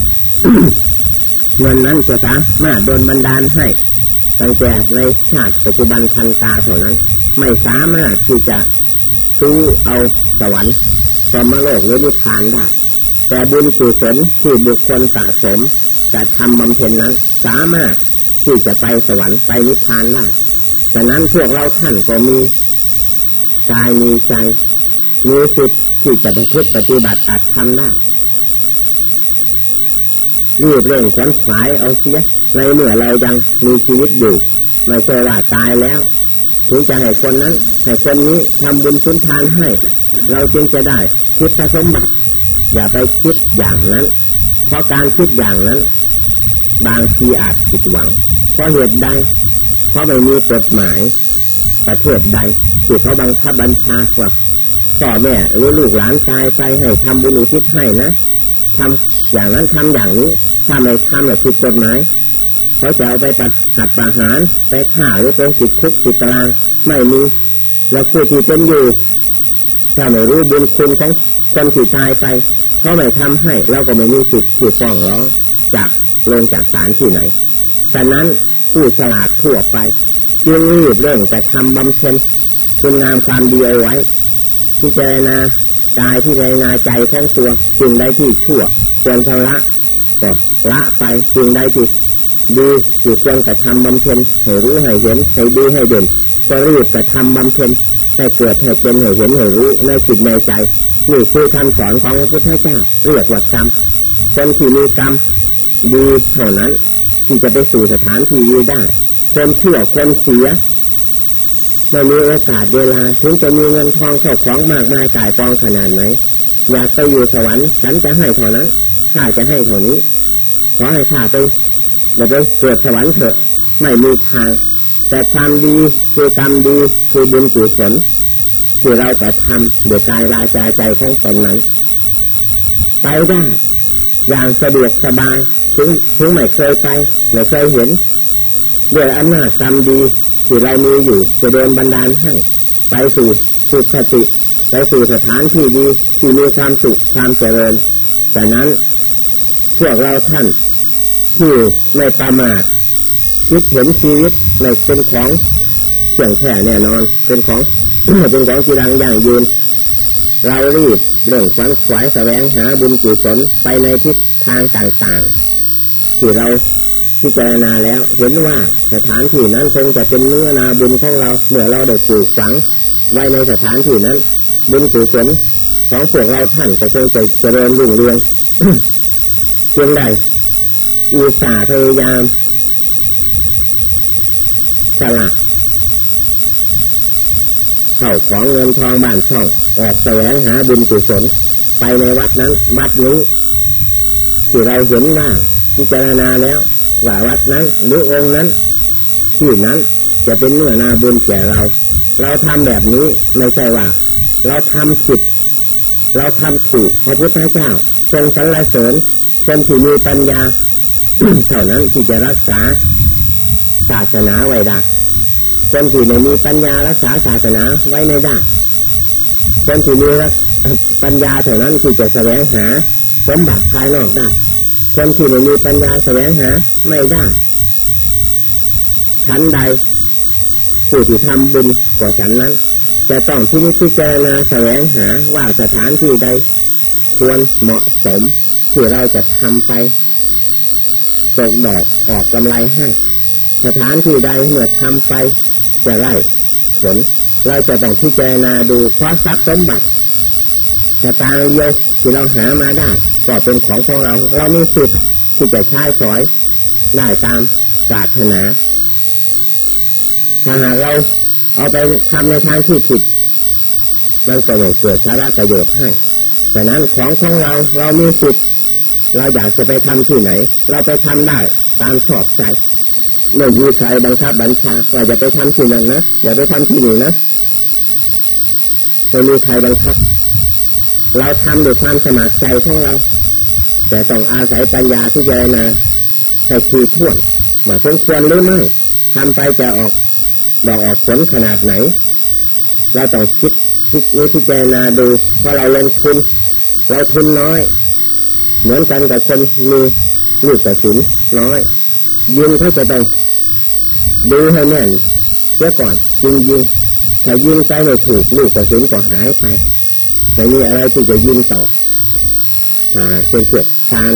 เงินนั้นจะสามารถโดนบันดาลให้ตั้งแต่ในชาติปัจจุบันทันตาเท่านั้น ไม่สามารถที่จะซื้อเอาสวรรค์สมโลกหรือนิพพานได้ แต่บุญกุศลที่บุคคลสะสมจะทำบำเพ็ญนั้น สามารถที่จะไปสวรรค์ไปนิพพานได้ฉะนั้นพวกเราท่านก็มีกายมีใจมีสิทธิ์ ที่จะประพฤติปฏิบัติอาจทำได้รีบเร่งขวนขวายเอาเสียในเมื่อเรายังมีชีวิตอยู่ ไม่ใช่ว่าตายแล้ว ถึงจะให้คนนั้นให้คนนี้ทำบุญสุนทานให้ เราจึงจะได้คิดสมบัติ อย่าไปคิดอย่างนั้น เพราะการคิดอย่างนั้น บางทีอาจผิดหวัง เพราะเหตุใดเพราะไม่มีกฎหมายประเทศใดที่เขาบังคับบัญชาว่า พ่อแม่หรือลูกหลานตายไปให้ทำบุญอุทิศให้นะทำอย่างนั้นทำอย่างนี้ถ้าไม่ทำแบบผิดกฎหมายเขาจะเอาไปประหัดประหารไปฆ่าหรือไปติดคุกติดตารางไม่มีเราผู้ที่เป็นอยู่ถ้าไม่รู้บุญคุณของคนที่ตายไปเขาไม่ทำให้ เราก็ไม่มีสิทธิ์ที่ฟ้องร้องจากลงจากศาลที่ไหนฉะนั้นผู้ฉลาดทั่วไป จึงรีบเร่งแต่ทำบำเพ็ญคุณงามความดีเอาไว้ ที่เจรณากายที่เจรณาใจทั้งตัวจึงได้ที่ชั่วควรชำระก็ละไปจึงได้ที่ดีที่ควรกระทำบำเพ็ญให้รู้ให้เห็นให้ดีให้เด่นก็รีบกระทำบำเพ็ญให้เกิดให้เป็นให้เห็นให้รู้ในจิตในใจนี่คือคำสอนของพระพุทธเจ้าเรียกว่ากรรมคนที่มีกรรมดีเท่านั้น ที่จะไปสู่สถานที่ดีได้คนชั่วคนเสีย ไม่มีโอกาสเวลาถึงจะมีเงินทองเข้าของมากมายกายปองขนาดไหนอยากไปอยู่สวรรค์ฉันจะให้เท่านั้นข้าจะให้เท่านี้ขอให้ข้าไปเดี๋ยวไปเกิดสวรรค์เถอะไม่มีทาง แต่ความดีคือกรรมดีคือบุญกุศลที่เราจะทำโดยกายวาจาใจของตนนั้นไปได้อย่างสะดวกสบายถึงถึงไม่เคยไปไม่เคยเห็นด้วยอำนาจกรรมดี ที่เรามีอยู่จะเดินบันดาลให้ ไปสู่สุขติ ไปสู่สถานที่ดีที่มีความสุขความเจริญแต่นั้นพวกเราท่านที่ไม่ประมาทคิดเห็นชีวิตในเป็นของเสี่ยงแค่แน่นอน เป็นของเป็นของจีรังอย่างยืน เรารีบเรื่องขวัญขวายแสวงหาบุญกุศลไปในทิศทางต่างๆ ที่เรา พิจารณาแล้วเห็นว่าสถานที่นั้นคงจะเป็นเนื้อนาบุญของเราเมื่อเราได้ปลูกฝัง ไว้ในสถานที่นั้น บุญกุศลของพวกเราท่านจะคงจะเจริญรุ่งเรืองเพียงใดอุตสาห์พยายามฉลาดเข้าของเงินทองบ้านช่อง ออกแสวงหาบุญกุศลไปในวัดนั้นวัดนี้ที่เราเห็นหน้าพิจารณาแล้ว ว่าวัดนั้นหรือองค์นั้น ที่นั้นจะเป็นเนื้อนาบุญแก่เรา เราทำแบบนี้ไม่ใช่ว่า เราทำผิดเราทำถูกพระพุทธเจ้าทรงสรรเสริญคนที่มีปัญญาเท่านั้นที่จะรักษาศาสนาไว้ได้คนที่ไม่มีปัญญารักษาศาสนาไว้ไม่ได้คนที่มีปัญญาเท่านั้นที่จะแสวงหาสมบัติภายนอกได้ คนที่ไม่มีปัญญาแสวงหาไม่ได้ชั้นใดผู้ที่ทำบุญกว่าฉันนั้น จะต้องที่นิพิจารณาแสวงหาว่าสถานที่ใด ควรเหมาะสมที่เราจะทำไปตกดอกออกกำไรให้ สถานที่ใดเมื่อทำไป จะไล่ผลเราจะต้องพิจารณาดูเพราะทรัพย์สมบัติสตางเดียวที่เราหามาได้ ก็เป็นของของเรา เรามีสิทธิ์ที่จะใช้สอยได้ตามศาสนาถ้าหากเราเอาไปทำในทางที่ผิดมันก็ไม่เกิดสาระประโยชน์ให้ฉะนั้นของของเราเรามีสิทธิ์เราอยากจะไปทำที่ไหน เราไปทำได้ตามชอบใจไม่มีใครบังคับบัญชาว่าจะไปทำที่นั่นนะอย่าไปทำที่นี่นะไม่มีใครบังคับ เราทำด้วยความสมัครใจของเรา แต่ต้องอาศัยปัญญาที่เจนะให้ทีท่วนว่าสมควรหรือไม่ทำไปจะออกดอกออกผลขนาดไหน เราต้องคิดคิดนี้พิจารณาดูเพราะเราลงทุน เราทุนน้อย เหมือนกันกับคนมีลูกกระสุนน้อยยิงเขาจะต้องดูให้แน่นเสียก่อนยิงยิงถ้ายิงไปไม่ถูกลูกกระสุนก็หายไปไม่มีอะไรที่จะยิงต่อถ้าเป็นพวก ทาน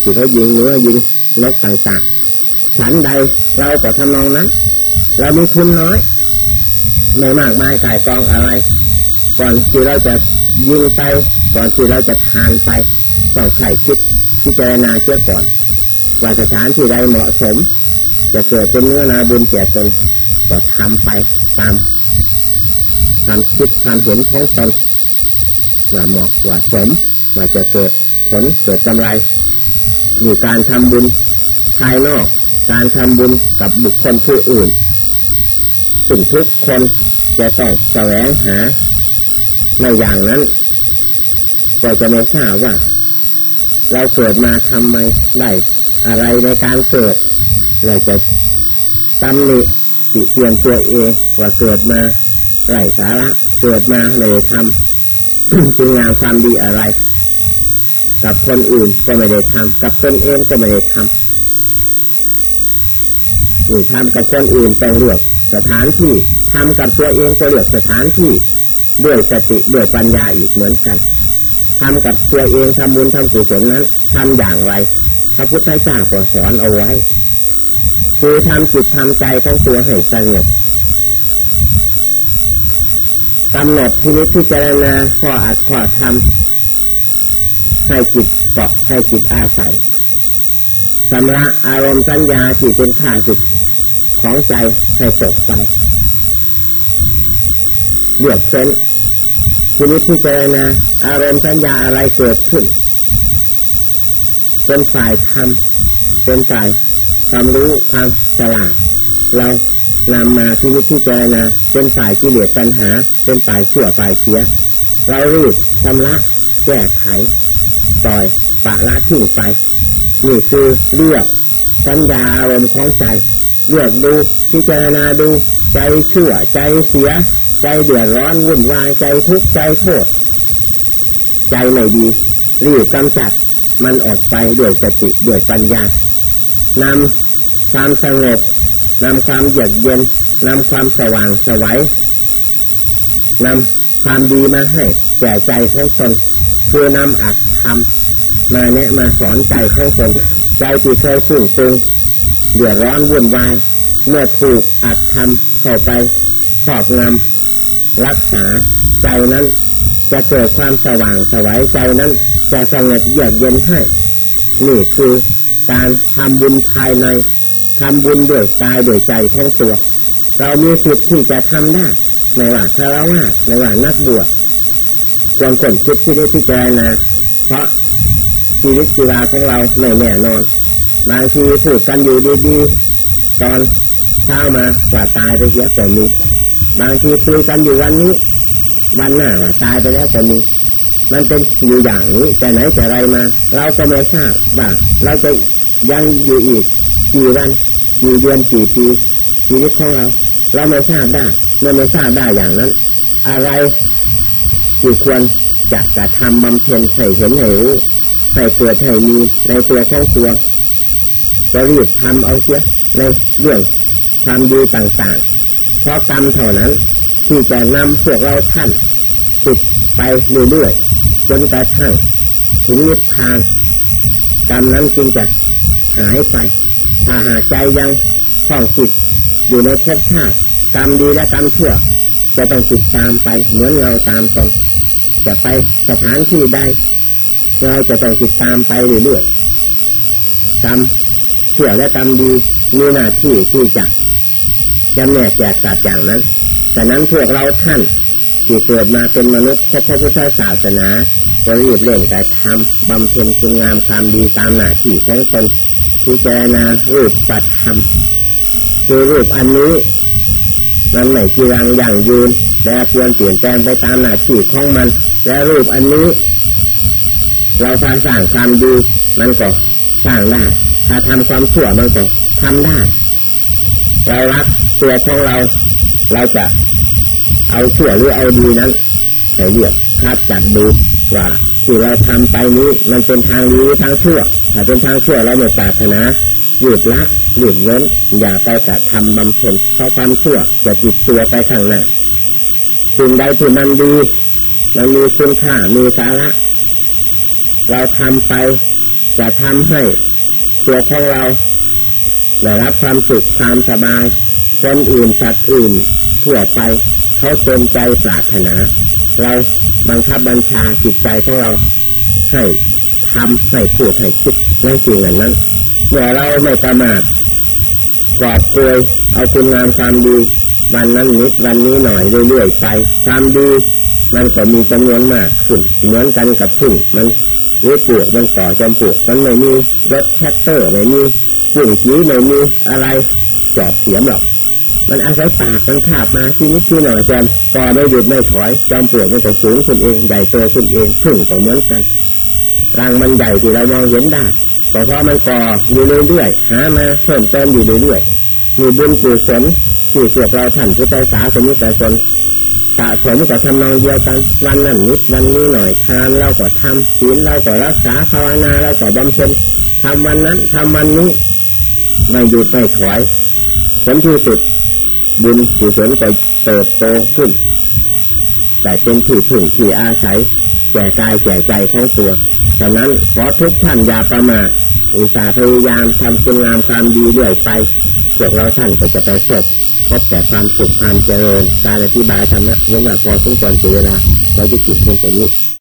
ที่เขายิงเนื้อยิงนกต่างๆฉันใดเราก็ทำนองนั้น เรามีทุนน้อยไม่มากมายกายกองอะไร ก่อนที่เราจะยิงไปก่อนที่เราจะทานไปต้องไข่คิดพิจารณาเชื่อก่อน ว่าสถานที่ใดเหมาะสม จะเกิดเป็นเนื้อนาบุญแก่ตนก็ทำไปตามความคิดความเห็นของตนว่าเหมาะว่าสมว่าจะเกิด ผลเกิดกำไรมีการทำบุญภายนอก การทำบุญกับบุคคลผู้อื่นซึ่งทุกคนจะต้องแสวงหาในอย่างนั้น ก็จะไม่ทราบว่า เราเกิดมาทำไมได้อะไรในการเกิดเราจะตำหนิติเตียนตัวเองว่าเกิดมาไรสาระ เกิดมาเลยทำคุณงามความดีอะไร กับคนอื่นก็ไม่ได้ทำกับตนเองก็ไม่ได้ทำนี่ทำกับคนอื่นแต่เลือกสถานที่ทำกับตัวเองก็เลือกสถานที่ด้วยสติด้วยปัญญาอีกเหมือนกันทำกับตัวเองทำบุญทำกุศลนั้นทำอย่างไร พระพุทธเจ้าก็สอนเอาไว้ คือทำจิตทำใจของตัวให้สงบกำหนดที่นิพพิจารณาข้ออัดข้อทำ ให้จิตเกาะให้จิตอาศัยสำระอารมณ์สัญญาที่เป็นข้าศึกของใจให้ตกไปเลือกเส้นทีนี้พิจารณาอารมณ์สัญญาอะไรเกิดขึ้น เป็นฝ่ายทำเป็นฝ่ายความรู้ความฉลาด เรานำมาที่นิพพิจารณาเป็นฝ่ายที่เหลือปัญหา เป็นฝ่ายชั่วฝ่ายเสีย เรารีบชำระแก้ไข ปล่อยปะละทิ้งไปนี่คือเลือกสัญญาอารมณ์ของใจเลือกดูพิจารณาดูใจชั่วใจเสีย ใจเดือดร้อนวุ่นวายใจทุกข์ใจโทษ ใจไม่ดีรีบกำจัดมันออกไปด้วยสติด้วยปัญญานำความสงบนำความเยือกเย็นนำความสว่างสวัยนำความดีมาให้แก่ใจของตนคือนำอัด ทำมาแนะมาสอนใจของตนใจที่เคยสุ่งซึงเดือดร้อนวุ่นวาย เมื่อถูกอัดทำเข้าไปขอบงำรักษาใจนั้น จะเกิดความสว่างสวัยใจนั้น จะสงบเยือกเย็นให้ นี่คือการทำบุญภายในทำบุญด้วยกายด้วยใจทั้งตัว เรามีสิทธิ์ที่จะทำได้ไม่ว่าคารวะไม่ว่านักบวชควรคนคิดที่ได้พิจารณา ราะชีวิตชีวาของเราไม่แน่นอน บางทีพูดกันอยู่ดีๆ ตอนเช้ามาว่าตายไปเสียแต่มีบางทีคุยกันอยู่วันนี้ วันหน้าว่าตายไปแล้วแต่มีมันเป็นอยู่อย่างนี้แต่ไหนแต่ไรมา เราก็ไม่ทราบว่าเราจะยังอยู่อีกกี่วันกี่เดือนกี่ปีชีวิตของเรา เราไม่ทราบได้เมื่อไม่ทราบได้อย่างนั้น อะไรที่ควร จะกระทำบำเพ็ญให้เห็นให้รู้ให้เกิดให้มีในตัวของตัวจะรีบทำเอาเสียในเรื่องความดีต่างๆ เพราะกรรมเท่านั้น ที่จะนำพวกเราท่านติดไปเรื่อยๆจนกระทั่งถึงนิพพานกรรมนั้นจึงจะหายไป ถ้าหาใจยังคล้องจิตอยู่ในภพชาติกรรมดีและกรรมชั่วจะต้องติดตามไปเหมือนเราตามตน จะไปสถานที่ใดเราจะต้องติดตามไปเรื่อยๆกรรมชั่วและกรรมดีมีหน้าที่ที่จะจำแนกแจกสัตว์อย่างนั้นแต่นั้นพวกเราท่านที่เกิดมาเป็นมนุษย์พระพุทธศาสนาก็รีบเร่งแต่ทำบำเพ็ญคุณงามความดีตามหน้าที่ของตนพิจารณารูปปัจธรรมคือรูปอันนี้มันไม่จีรังอย่างยืนแต่ควรเปลี่ยนแปลงไปตามหน้าที่ของมัน และรูปอันนี้ เราทำสร้างความดีมันก็สร้างได้ถ้าทำความชั่วมันก็ทำได้เรารักตัวของเรา เราจะเอาชั่วหรือเอาดีนั้นให้เลือกคัดจัดดูว่าที่เราทำไปนี้มันเป็นทางดีหรือทางชั่วถ้าเป็นทางชั่วเราไม่ปรารถนาหยุดละหยุดเว้นอย่าไปกระทำบำเพ็ญเพราะความชั่วจะติดตัวไปข้างหน้าสิ่งใดที่มันดี มันมีคุณค่ามีสาระ เราทำไปจะทำให้ตัวของเราได้รับความสุขความสบายคนอื่นสัตว์อื่นทั่วไป เขาเต็มใจปรารถนา เราบังคับบัญชาจิตใจของเราให้ทำให้พูดให้คิดในสิ่งเหล่านั้นเมื่อเราไม่ประมาทกอดกลวยเอาคุณงามความดี วันนั้นนิดวันนี้หน่อยเรื่อยๆไป ความดี มันก็มีจำนวนมากขึ้น เหมือนกันกับทุ่งมันหรือปลูกมันก่อจำปลูกมันไม่มีรถแท็กเตอร์ไม่มีปุ่นชี้ไม่มีอะไรจอบเสียมหรอกมันอาศัยปากมันขาบมาที่นิดที่หน่อยจนก่อไม่หยุดไม่ถอยจอมปลวกมันก็สูงขึ้นเองใหญ่โตขึ้นเองพึ่งก็เหมือนกันรังมันใหญ่ที่เรามองเห็นได้ก็เพราะมันก่ออยู่เรื่อยๆหามาเพิ่มเติมอยู่เรื่อยๆมีบุญกุศลที่พวกเราท่านผู้ใจสาสมุทรชน สะสมกับทำนองเดียวกัน วันนั้นนิดวันนี้หน่อยทานเราก็ทำศีลเราก็รักษาภาวนาเราก็บำเพ็ญทำวันนั้นทำวันนี้ไม่หยุดไม่ถอยผลที่สุด บุญกุศลก็เติบโตขึ้น แต่เป็นที่พึ่งที่อาศัยแก่กายแก่ใจของตัวฉะนั้นขอทุกท่านอย่าประมาทอุตส่าห์พยายามทำคุณงามความดีเรื่อยไปพวกเราท่านก็จะไปสบ พบแต่ความสุขความเจริญ การอธิบายธรรมะเห็นว่าพอสมควรเสียเวลาเราจะจิตเพียงตัวนี้